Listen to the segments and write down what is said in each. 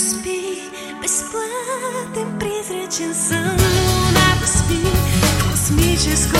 спи, бесплатен призрачен сън. Луната спи, космическо видео.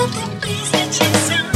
Nothing please that you